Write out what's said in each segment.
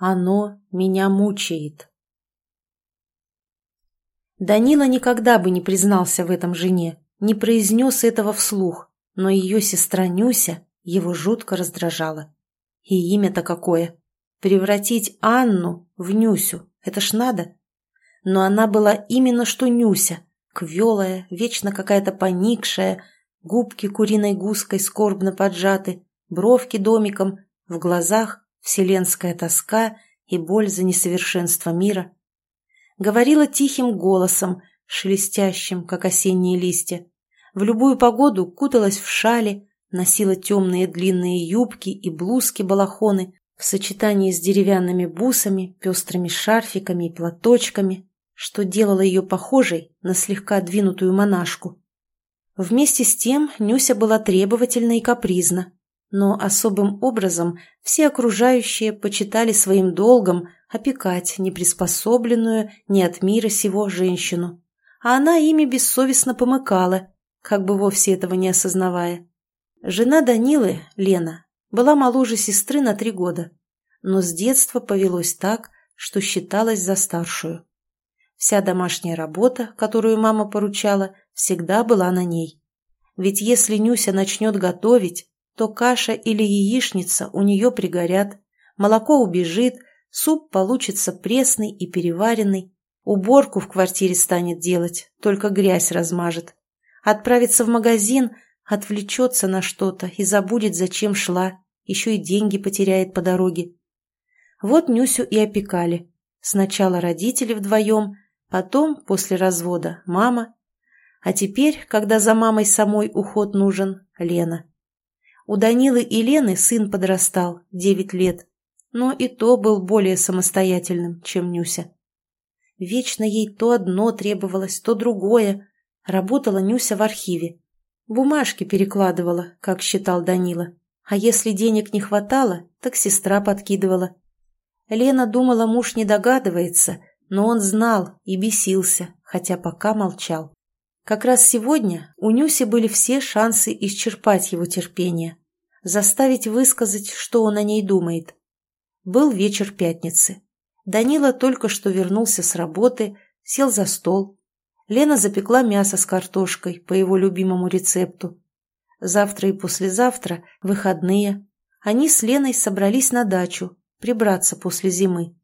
Оно меня мучает. Данила никогда бы не признался в этом жене, не произнес этого вслух, но ее сестра Нюся его жутко раздражала. И имя-то какое! Превратить Анну в Нюсю, это ж надо. Но она была именно что Нюся, квелая, вечно какая-то поникшая, губки куриной гуской скорбно поджаты, бровки домиком, в глазах вселенская тоска и боль за несовершенство мира. Говорила тихим голосом, шелестящим, как осенние листья. В любую погоду куталась в шали, носила темные длинные юбки и блузки-балахоны в сочетании с деревянными бусами, пестрыми шарфиками и платочками, что делало ее похожей на слегка двинутую монашку. Вместе с тем Нюся была требовательна и капризна, но особым образом все окружающие почитали своим долгом опекать неприспособленную ни от мира сего женщину, а она ими бессовестно помыкала, как бы вовсе этого не осознавая. Жена Данилы, Лена, была моложе сестры на три года, но с детства повелось так, что считалась за старшую. Вся домашняя работа, которую мама поручала, всегда была на ней. Ведь если Нюся начнет готовить, то каша или яичница у нее пригорят, молоко убежит, суп получится пресный и переваренный, уборку в квартире станет делать, только грязь размажет. Отправится в магазин, отвлечется на что-то и забудет, зачем шла, еще и деньги потеряет по дороге. Вот Нюсю и опекали. Сначала родители вдвоем, потом, после развода, мама. А теперь, когда за мамой самой уход нужен, Лена. У Данилы и Лены сын подрастал, девять лет, но и то был более самостоятельным, чем Нюся. Вечно ей то одно требовалось, то другое. Работала Нюся в архиве. Бумажки перекладывала, как считал Данила. А если денег не хватало, так сестра подкидывала. Лена думала, муж не догадывается, но он знал и бесился, хотя пока молчал. Как раз сегодня у Нюси были все шансы исчерпать его терпение, заставить высказать, что он о ней думает. Был вечер пятницы. Данила только что вернулся с работы, сел за стол. Лена запекла мясо с картошкой по его любимому рецепту. Завтра и послезавтра, выходные, они с Леной собрались на дачу, прибраться после зимы.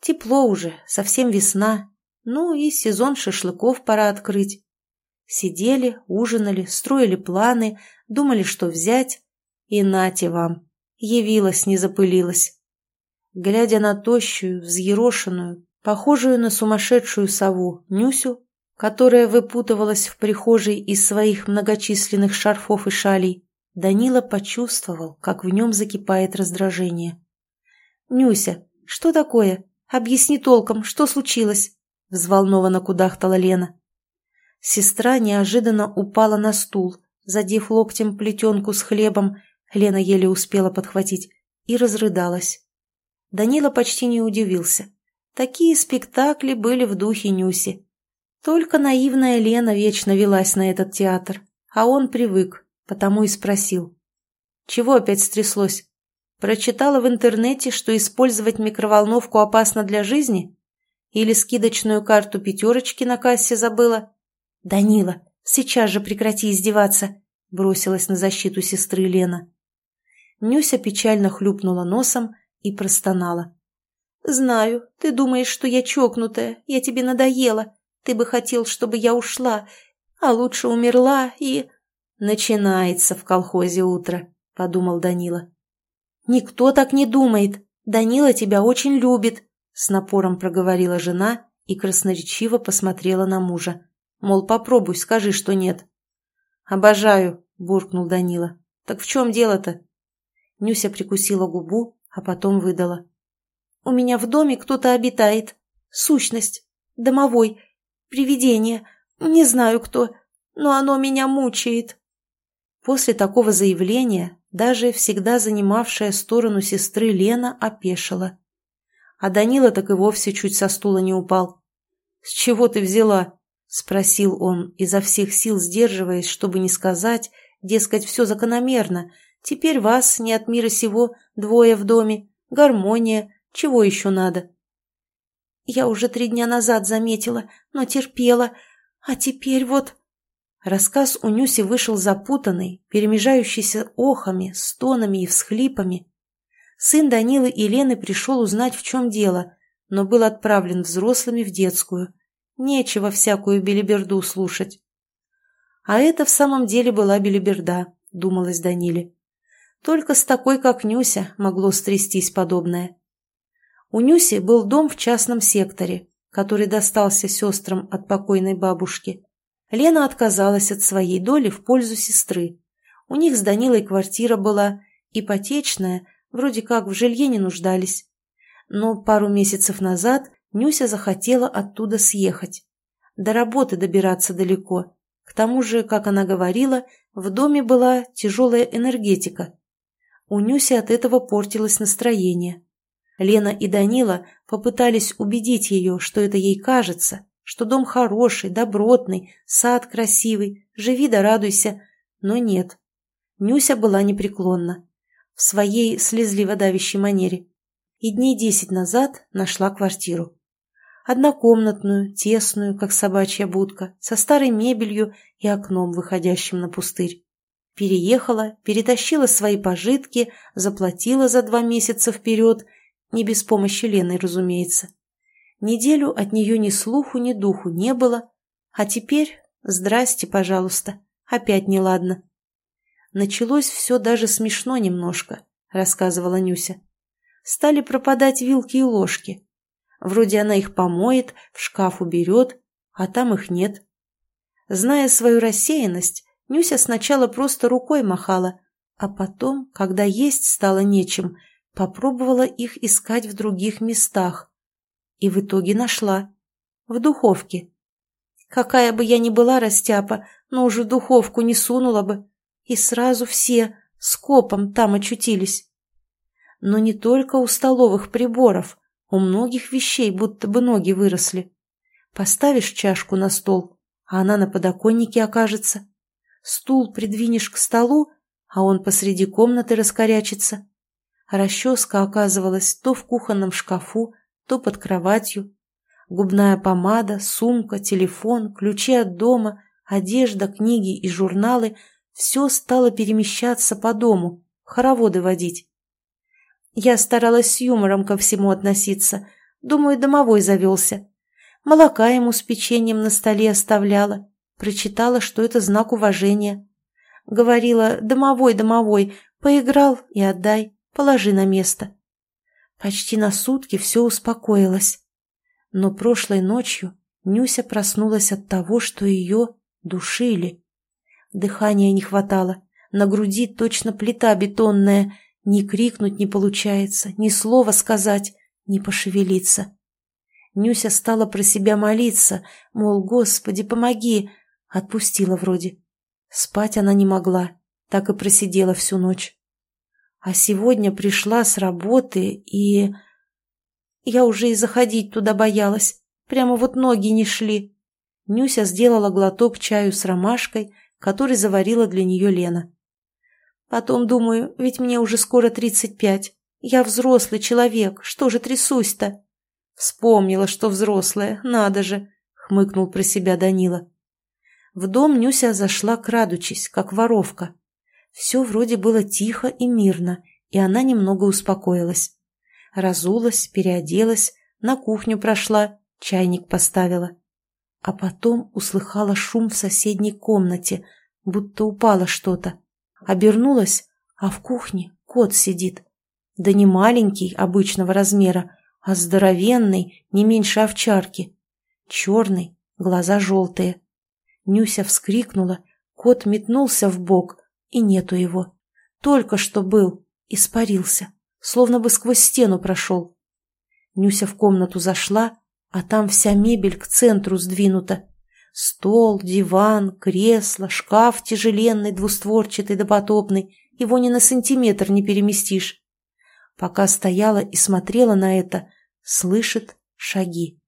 Тепло уже, совсем весна, ну и сезон шашлыков пора открыть. Сидели, ужинали, строили планы, думали, что взять. И нате вам, явилась, не запылилась. Глядя на тощую, взъерошенную, похожую на сумасшедшую сову Нюсю, которая выпутывалась в прихожей из своих многочисленных шарфов и шалей, Данила почувствовал, как в нем закипает раздражение. «Нюся, что такое? Объясни толком, что случилось?» — взволнованно кудахтала Лена. Сестра неожиданно упала на стул, задев локтем плетенку с хлебом, Лена еле успела подхватить, и разрыдалась. Данила почти не удивился. Такие спектакли были в духе Нюси. Только наивная Лена вечно велась на этот театр, а он привык, потому и спросил. «Чего опять стряслось? Прочитала в интернете, что использовать микроволновку опасно для жизни? Или скидочную карту пятерочки на кассе забыла?» «Данила, сейчас же прекрати издеваться!» — бросилась на защиту сестры Лена. Нюся печально хлюпнула носом и простонала. «Знаю, ты думаешь, что я чокнутая, я тебе надоела. Ты бы хотел, чтобы я ушла, а лучше умерла и...» «Начинается в колхозе утро», — подумал Данила. «Никто так не думает. Данила тебя очень любит», — с напором проговорила жена и красноречиво посмотрела на мужа. Мол, попробуй, скажи, что нет. «Обожаю», — буркнул Данила. «Так в чем дело-то?» Нюся прикусила губу, а потом выдала. «У меня в доме кто-то обитает. Сущность. Домовой. Привидение. Не знаю кто, но оно меня мучает». После такого заявления даже всегда занимавшая сторону сестры Лена опешила. А Данила так и вовсе чуть со стула не упал. «С чего ты взяла?» — спросил он, изо всех сил сдерживаясь, чтобы не сказать, дескать, все закономерно. Теперь вас, не от мира сего, двое в доме, гармония, Чего еще надо? Я уже три дня назад заметила, но терпела. А теперь вот... Рассказ у Нюси вышел запутанный, перемежающийся охами, стонами и всхлипами. Сын Данилы и Лены пришел узнать, в чем дело, но был отправлен взрослыми в детскую. Нечего всякую белиберду слушать. А это в самом деле была белиберда, думалось Даниле. Только с такой, как Нюся, могло стрястись подобное. У Нюси был дом в частном секторе, который достался сестрам от покойной бабушки. Лена отказалась от своей доли в пользу сестры. У них с Данилой квартира была ипотечная, вроде как в жилье не нуждались. Но пару месяцев назад Нюся захотела оттуда съехать. До работы добираться далеко. К тому же, как она говорила, в доме была тяжелая энергетика. У Нюси от этого портилось настроение. Лена и Данила попытались убедить ее, что это ей кажется, что дом хороший, добротный, сад красивый, живи да радуйся, но нет. Нюся была непреклонна, в своей слезливо давящей манере, и дней десять назад нашла квартиру. Однокомнатную, тесную, как собачья будка, со старой мебелью и окном, выходящим на пустырь. Переехала, перетащила свои пожитки, заплатила за два месяца вперед не без помощи Лены, разумеется. Неделю от нее ни слуху, ни духу не было, а теперь, здрасте, пожалуйста, опять неладно. Началось все даже смешно немножко, рассказывала Нюся. Стали пропадать вилки и ложки. Вроде она их помоет, в шкаф уберет, а там их нет. Зная свою рассеянность, Нюся сначала просто рукой махала, а потом, когда есть стало нечем, Попробовала их искать в других местах. И в итоге нашла. В духовке. Какая бы я ни была растяпа, но уже духовку не сунула бы. И сразу все скопом там очутились. Но не только у столовых приборов. У многих вещей будто бы ноги выросли. Поставишь чашку на стол, а она на подоконнике окажется. Стул придвинешь к столу, а он посреди комнаты раскорячится. Расческа оказывалась то в кухонном шкафу, то под кроватью. Губная помада, сумка, телефон, ключи от дома, одежда, книги и журналы – все стало перемещаться по дому, хороводы водить. Я старалась с юмором ко всему относиться. Думаю, домовой завелся. Молока ему с печеньем на столе оставляла. Прочитала, что это знак уважения. Говорила, домовой, домовой, поиграл и отдай. Положи на место. Почти на сутки все успокоилось. Но прошлой ночью Нюся проснулась от того, что ее душили. Дыхания не хватало, на груди точно плита бетонная, ни крикнуть не получается, ни слова сказать, ни пошевелиться. Нюся стала про себя молиться, мол, Господи, помоги, отпустила вроде. Спать она не могла, так и просидела всю ночь. А сегодня пришла с работы и... Я уже и заходить туда боялась. Прямо вот ноги не шли. Нюся сделала глоток чаю с ромашкой, который заварила для нее Лена. Потом думаю, ведь мне уже скоро тридцать пять. Я взрослый человек, что же трясусь-то? Вспомнила, что взрослая, надо же, хмыкнул про себя Данила. В дом Нюся зашла крадучись, как воровка. Все вроде было тихо и мирно, и она немного успокоилась. Разулась, переоделась, на кухню прошла, чайник поставила. А потом услыхала шум в соседней комнате, будто упало что-то. Обернулась, а в кухне кот сидит. Да не маленький, обычного размера, а здоровенный, не меньше овчарки. Черный, глаза желтые. Нюся вскрикнула, кот метнулся в бок, и нету его. Только что был, испарился, словно бы сквозь стену прошел. Нюся в комнату зашла, а там вся мебель к центру сдвинута. Стол, диван, кресло, шкаф тяжеленный, двустворчатый, допотопный. Его ни на сантиметр не переместишь. Пока стояла и смотрела на это, слышит шаги.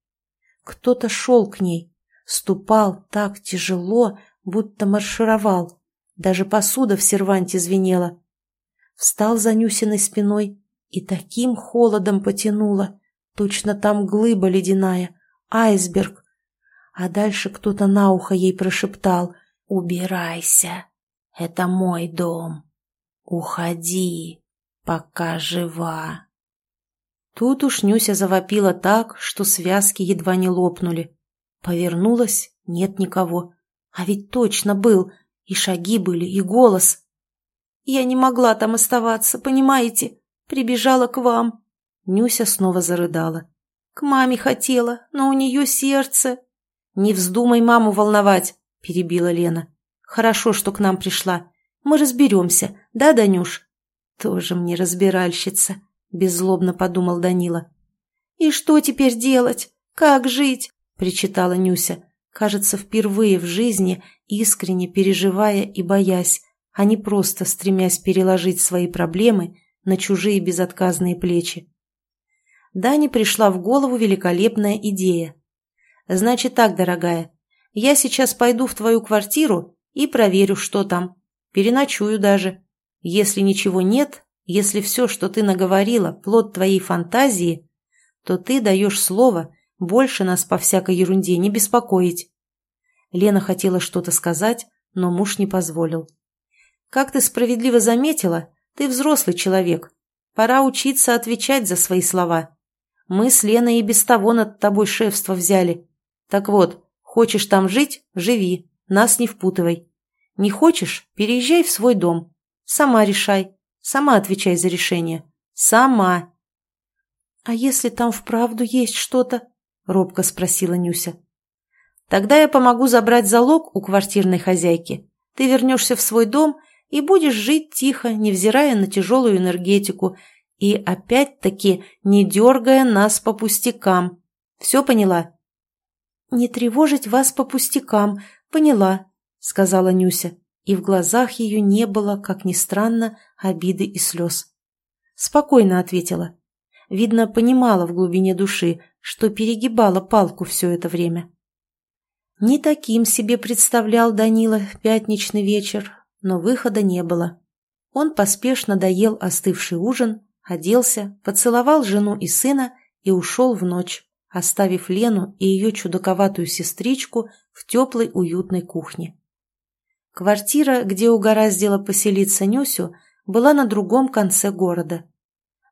Кто-то шел к ней, ступал так тяжело, будто маршировал. Даже посуда в серванте звенела. Встал за Нюсиной спиной, И таким холодом потянуло. Точно там глыба ледяная, айсберг. А дальше кто-то на ухо ей прошептал «Убирайся, это мой дом. Уходи, пока жива». Тут уж Нюся завопила так, что связки едва не лопнули. Повернулась, нет никого. А ведь точно был, и шаги были, и голос. Я не могла там оставаться, понимаете? Прибежала к вам. Нюся снова зарыдала. К маме хотела, но у нее сердце. Не вздумай маму волновать, перебила Лена. Хорошо, что к нам пришла. Мы разберемся, да, Данюш? Тоже мне разбиральщица. — беззлобно подумал Данила. «И что теперь делать? Как жить?» — причитала Нюся, кажется, впервые в жизни искренне переживая и боясь, а не просто стремясь переложить свои проблемы на чужие безотказные плечи. Дане пришла в голову великолепная идея. «Значит так, дорогая, я сейчас пойду в твою квартиру и проверю, что там. Переночую даже. Если ничего нет, если все, что ты наговорила, плод твоей фантазии, то ты даешь слово больше нас по всякой ерунде не беспокоить. Лена хотела что-то сказать, но муж не позволил. Как ты справедливо заметила, ты взрослый человек. Пора учиться отвечать за свои слова. Мы с Леной и без того над тобой шефство взяли. Так вот, хочешь там жить – живи, нас не впутывай. Не хочешь – переезжай в свой дом. Сама решай, Сама отвечай за решение. Сама. А если там вправду есть что-то? Робко спросила Нюся. Тогда я помогу забрать залог у квартирной хозяйки. Ты вернешься в свой дом и будешь жить тихо, невзирая на тяжелую энергетику, и опять-таки не дергая нас по пустякам. Все поняла? «Не тревожить вас по пустякам, поняла», — сказала Нюся и в глазах ее не было, как ни странно, обиды и слез. Спокойно ответила. Видно, понимала в глубине души, что перегибала палку все это время. Не таким себе представлял Данила пятничный вечер, но выхода не было. Он поспешно доел остывший ужин, оделся, поцеловал жену и сына и ушел в ночь, оставив Лену и ее чудаковатую сестричку в теплой уютной кухне. Квартира, где угораздило поселиться Нюсю, была на другом конце города.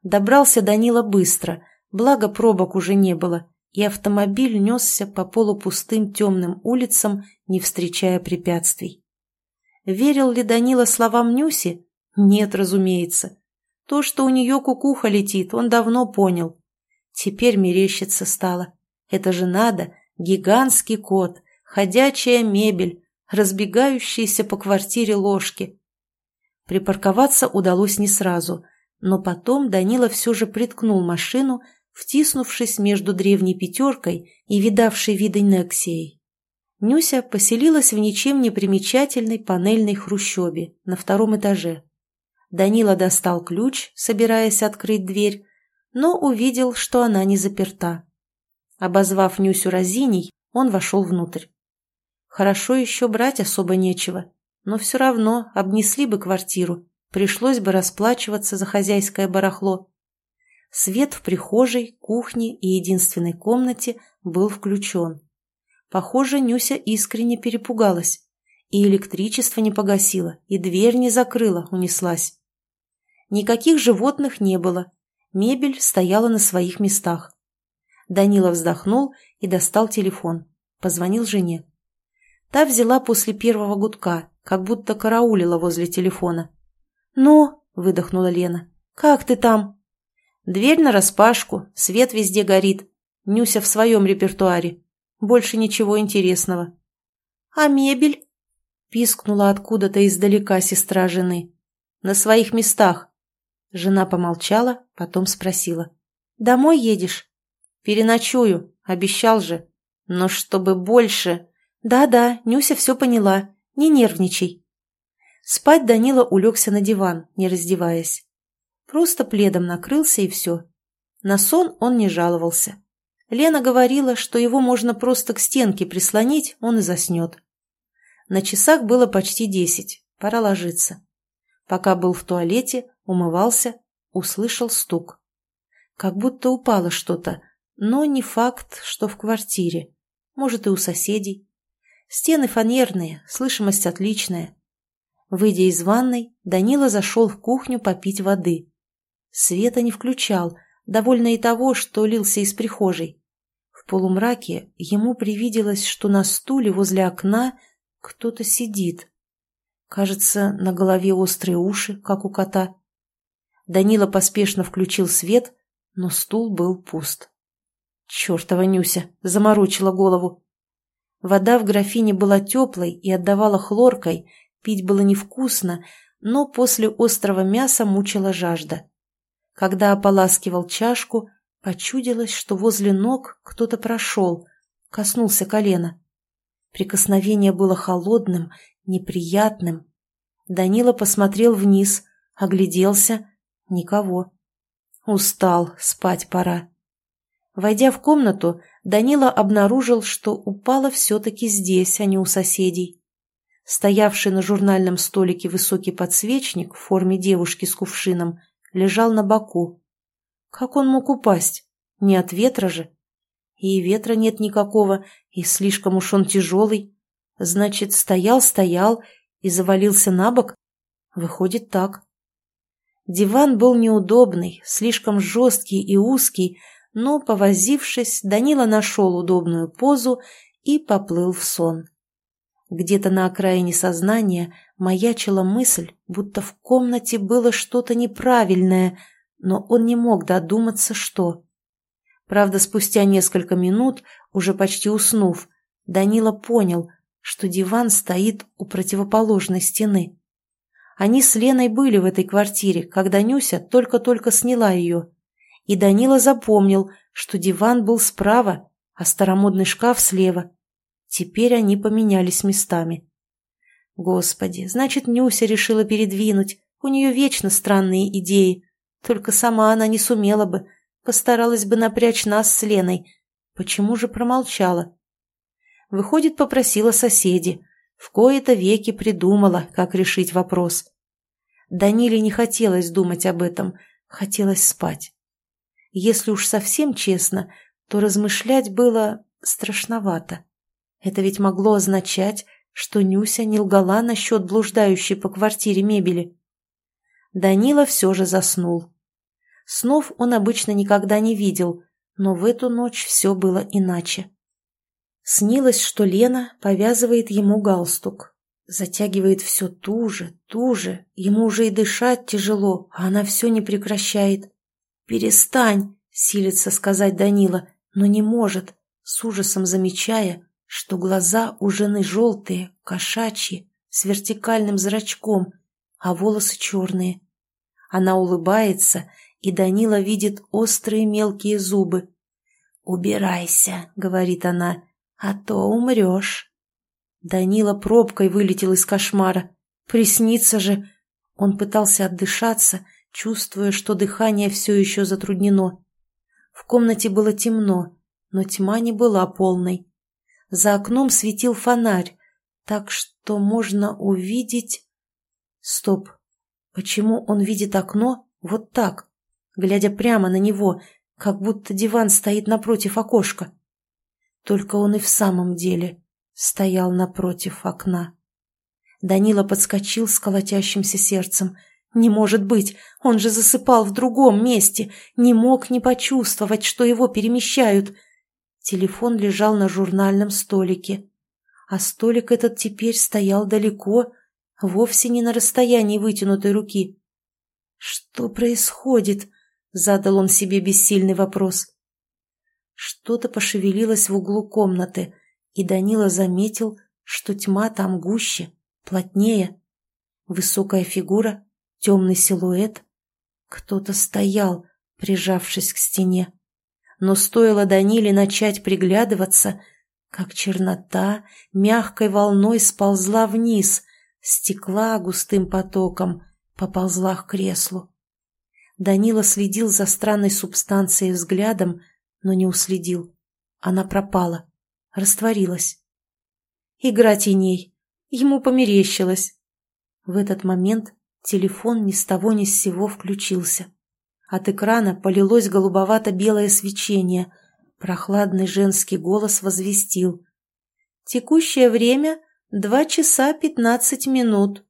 Добрался Данила быстро, благо пробок уже не было, и автомобиль несся по полупустым темным улицам, не встречая препятствий. Верил ли Данила словам Нюси? Нет, разумеется. То, что у нее кукуха летит, он давно понял. Теперь мерещится стало. Это же надо, гигантский кот, ходячая мебель, разбегающиеся по квартире ложки. Припарковаться удалось не сразу, но потом Данила все же приткнул машину, втиснувшись между древней пятеркой и видавшей виды Нексией. Нюся поселилась в ничем не примечательной панельной хрущебе на втором этаже. Данила достал ключ, собираясь открыть дверь, но увидел, что она не заперта. Обозвав Нюсю разиней, он вошел внутрь. Хорошо еще брать особо нечего, но все равно обнесли бы квартиру, пришлось бы расплачиваться за хозяйское барахло. Свет в прихожей, кухне и единственной комнате был включен. Похоже, Нюся искренне перепугалась. И электричество не погасило, и дверь не закрыла, унеслась. Никаких животных не было. Мебель стояла на своих местах. Данила вздохнул и достал телефон. Позвонил жене. Та взяла после первого гудка, как будто караулила возле телефона. «Ну?» – выдохнула Лена. «Как ты там?» «Дверь нараспашку, свет везде горит. Нюся в своем репертуаре. Больше ничего интересного». «А мебель?» – пискнула откуда-то издалека сестра жены. «На своих местах». Жена помолчала, потом спросила. «Домой едешь?» «Переночую, обещал же. Но чтобы больше...» «Да-да, Нюся все поняла. Не нервничай». Спать Данила улегся на диван, не раздеваясь. Просто пледом накрылся и все. На сон он не жаловался. Лена говорила, что его можно просто к стенке прислонить, он и заснет. На часах было почти десять, пора ложиться. Пока был в туалете, умывался, услышал стук. Как будто упало что-то, но не факт, что в квартире. Может, и у соседей. Стены фанерные, слышимость отличная. Выйдя из ванной, Данила зашел в кухню попить воды. Света не включал, довольно и того, что лился из прихожей. В полумраке ему привиделось, что на стуле возле окна кто-то сидит. Кажется, на голове острые уши, как у кота. Данила поспешно включил свет, но стул был пуст. Чертова Нюся заморочила голову. Вода в графине была теплой и отдавала хлоркой, пить было невкусно, но после острого мяса мучила жажда. Когда ополаскивал чашку, почудилось, что возле ног кто-то прошел, коснулся колена. Прикосновение было холодным, неприятным. Данила посмотрел вниз, огляделся. Никого. Устал, спать пора. Войдя в комнату, Данила обнаружил, что упала все-таки здесь, а не у соседей. Стоявший на журнальном столике высокий подсвечник в форме девушки с кувшином лежал на боку. Как он мог упасть? Не от ветра же. И ветра нет никакого, и слишком уж он тяжелый. Значит, стоял-стоял и завалился на бок? Выходит так. Диван был неудобный, слишком жесткий и узкий, но, повозившись, Данила нашел удобную позу и поплыл в сон. Где-то на окраине сознания маячила мысль, будто в комнате было что-то неправильное, но он не мог додуматься, что. Правда, спустя несколько минут, уже почти уснув, Данила понял, что диван стоит у противоположной стены. Они с Леной были в этой квартире, когда Нюся только-только сняла ее. И Данила запомнил, что диван был справа, а старомодный шкаф слева. Теперь они поменялись местами. Господи, значит, Нюся решила передвинуть. У нее вечно странные идеи. Только сама она не сумела бы. Постаралась бы напрячь нас с Леной. Почему же промолчала? Выходит, попросила соседи. В кои-то веки придумала, как решить вопрос. Даниле не хотелось думать об этом. Хотелось спать. Если уж совсем честно, то размышлять было страшновато. Это ведь могло означать, что Нюся не лгала насчет блуждающей по квартире мебели. Данила все же заснул. Снов он обычно никогда не видел, но в эту ночь все было иначе. Снилось, что Лена повязывает ему галстук. Затягивает все туже, туже, ему уже и дышать тяжело, а она все не прекращает. «Перестань!» — силится сказать Данила, но не может, с ужасом замечая, что глаза у жены желтые, кошачьи, с вертикальным зрачком, а волосы черные. Она улыбается, и Данила видит острые мелкие зубы. «Убирайся», — говорит она, — «а то умрешь». Данила пробкой вылетел из кошмара. Приснится же. Он пытался отдышаться, чувствуя, что дыхание все еще затруднено. В комнате было темно, но тьма не была полной. За окном светил фонарь, так что можно увидеть... Стоп. Почему он видит окно вот так, глядя прямо на него, как будто диван стоит напротив окошка? Только он и в самом деле стоял напротив окна. Данила подскочил с колотящимся сердцем. Не может быть, он же засыпал в другом месте, не мог не почувствовать, что его перемещают — Телефон лежал на журнальном столике. А столик этот теперь стоял далеко, вовсе не на расстоянии вытянутой руки. «Что происходит?» — задал он себе бессильный вопрос. Что-то пошевелилось в углу комнаты, и Данила заметил, что тьма там гуще, плотнее. Высокая фигура, темный силуэт. Кто-то стоял, прижавшись к стене но стоило Даниле начать приглядываться, как чернота мягкой волной сползла вниз, стекла густым потоком, поползла к креслу. Данила следил за странной субстанцией взглядом, но не уследил. Она пропала, растворилась. Игра теней. Ему померещилось. В этот момент телефон ни с того ни с сего включился. От экрана полилось голубовато-белое свечение. Прохладный женский голос возвестил. «Текущее время — два часа пятнадцать минут».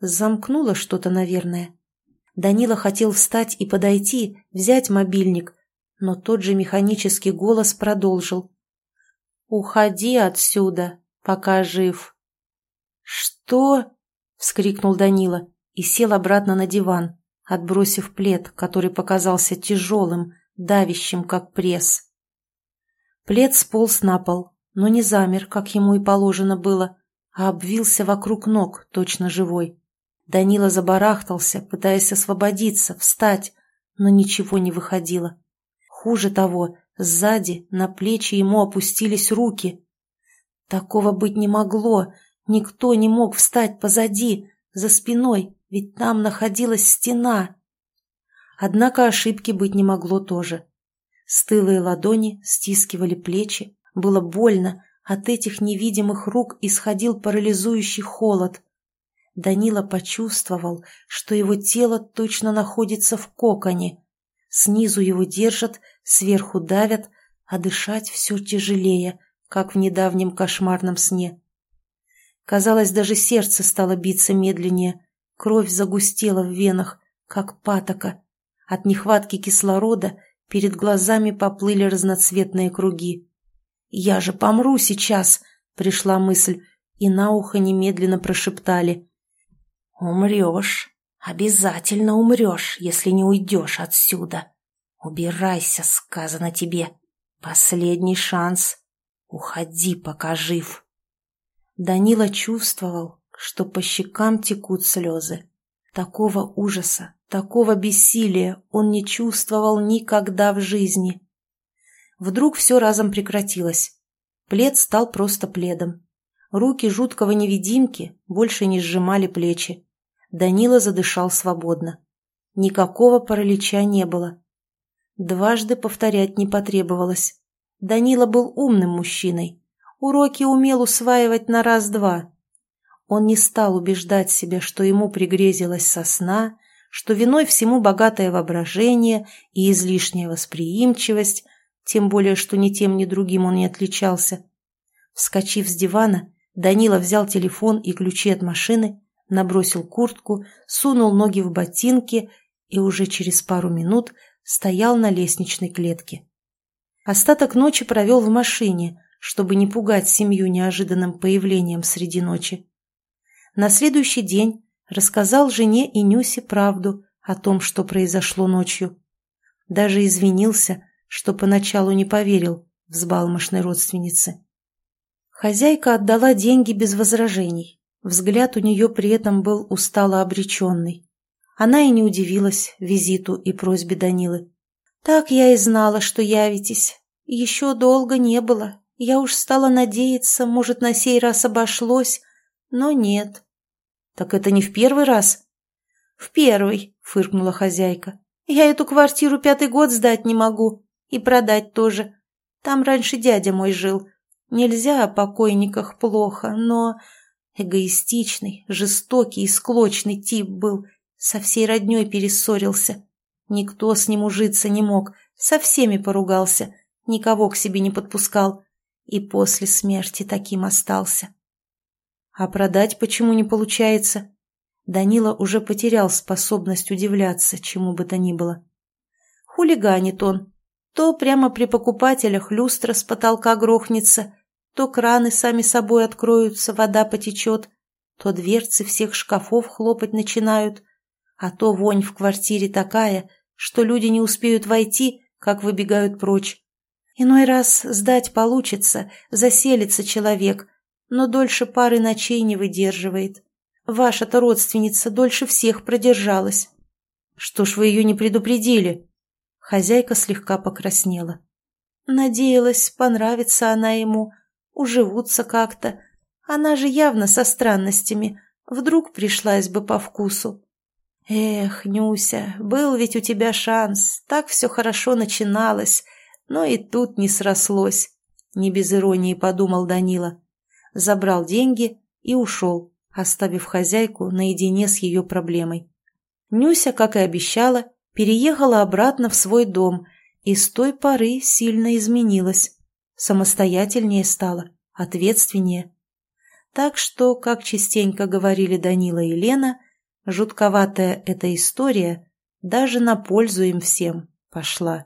Замкнуло что-то, наверное. Данила хотел встать и подойти, взять мобильник, но тот же механический голос продолжил. «Уходи отсюда, пока жив». «Что?» — вскрикнул Данила и сел обратно на диван, отбросив плед, который показался тяжелым, давящим, как пресс. Плед сполз на пол, но не замер, как ему и положено было, а обвился вокруг ног, точно живой. Данила забарахтался, пытаясь освободиться, встать, но ничего не выходило. Хуже того, сзади на плечи ему опустились руки. Такого быть не могло, никто не мог встать позади, за спиной, ведь там находилась стена. Однако ошибки быть не могло тоже. Стылые ладони стискивали плечи, было больно, от этих невидимых рук исходил парализующий холод. Данила почувствовал, что его тело точно находится в коконе. Снизу его держат, сверху давят, а дышать все тяжелее, как в недавнем кошмарном сне. Казалось, даже сердце стало биться медленнее, кровь загустела в венах, как патока. От нехватки кислорода перед глазами поплыли разноцветные круги. «Я же помру сейчас!» — пришла мысль, и на ухо немедленно прошептали. «Умрешь, обязательно умрешь, если не уйдешь отсюда. Убирайся, сказано тебе. Последний шанс. Уходи, пока жив». Данила чувствовал, что по щекам текут слезы. Такого ужаса, такого бессилия он не чувствовал никогда в жизни. Вдруг все разом прекратилось. Плед стал просто пледом. Руки жуткого невидимки больше не сжимали плечи. Данила задышал свободно. Никакого паралича не было. Дважды повторять не потребовалось. Данила был умным мужчиной. Уроки умел усваивать на раз-два. Он не стал убеждать себя, что ему пригрезилась сосна, что виной всему богатое воображение и излишняя восприимчивость, тем более, что ни тем, ни другим он не отличался. Вскочив с дивана, Данила взял телефон и ключи от машины набросил куртку, сунул ноги в ботинки и уже через пару минут стоял на лестничной клетке. Остаток ночи провел в машине, чтобы не пугать семью неожиданным появлением среди ночи. На следующий день рассказал жене и Нюсе правду о том, что произошло ночью. Даже извинился, что поначалу не поверил взбалмошной родственнице. Хозяйка отдала деньги без возражений, Взгляд у нее при этом был устало обреченный. Она и не удивилась визиту и просьбе Данилы. «Так я и знала, что явитесь. Еще долго не было. Я уж стала надеяться, может, на сей раз обошлось, но нет». «Так это не в первый раз?» «В первый», — фыркнула хозяйка. «Я эту квартиру пятый год сдать не могу. И продать тоже. Там раньше дядя мой жил. Нельзя о покойниках плохо, но Эгоистичный, жестокий и склочный тип был. Со всей родней перессорился. Никто с ним ужиться не мог. Со всеми поругался. Никого к себе не подпускал. И после смерти таким остался. А продать почему не получается? Данила уже потерял способность удивляться, чему бы то ни было. Хулиганит он. То прямо при покупателях люстра с потолка грохнется, то краны сами собой откроются, вода потечет, то дверцы всех шкафов хлопать начинают, а то вонь в квартире такая, что люди не успеют войти, как выбегают прочь. Иной раз сдать получится, заселится человек, но дольше пары ночей не выдерживает. Ваша-то родственница дольше всех продержалась. Что ж вы ее не предупредили? Хозяйка слегка покраснела. Надеялась, понравится она ему, уживутся как-то. Она же явно со странностями. Вдруг пришлась бы по вкусу. Эх, Нюся, был ведь у тебя шанс. Так все хорошо начиналось. Но и тут не срослось. Не без иронии подумал Данила. Забрал деньги и ушел, оставив хозяйку наедине с ее проблемой. Нюся, как и обещала, переехала обратно в свой дом и с той поры сильно изменилась. Самостоятельнее стала, ответственнее. Так что, как частенько говорили Данила и Лена, жутковатая эта история даже на пользу им всем пошла.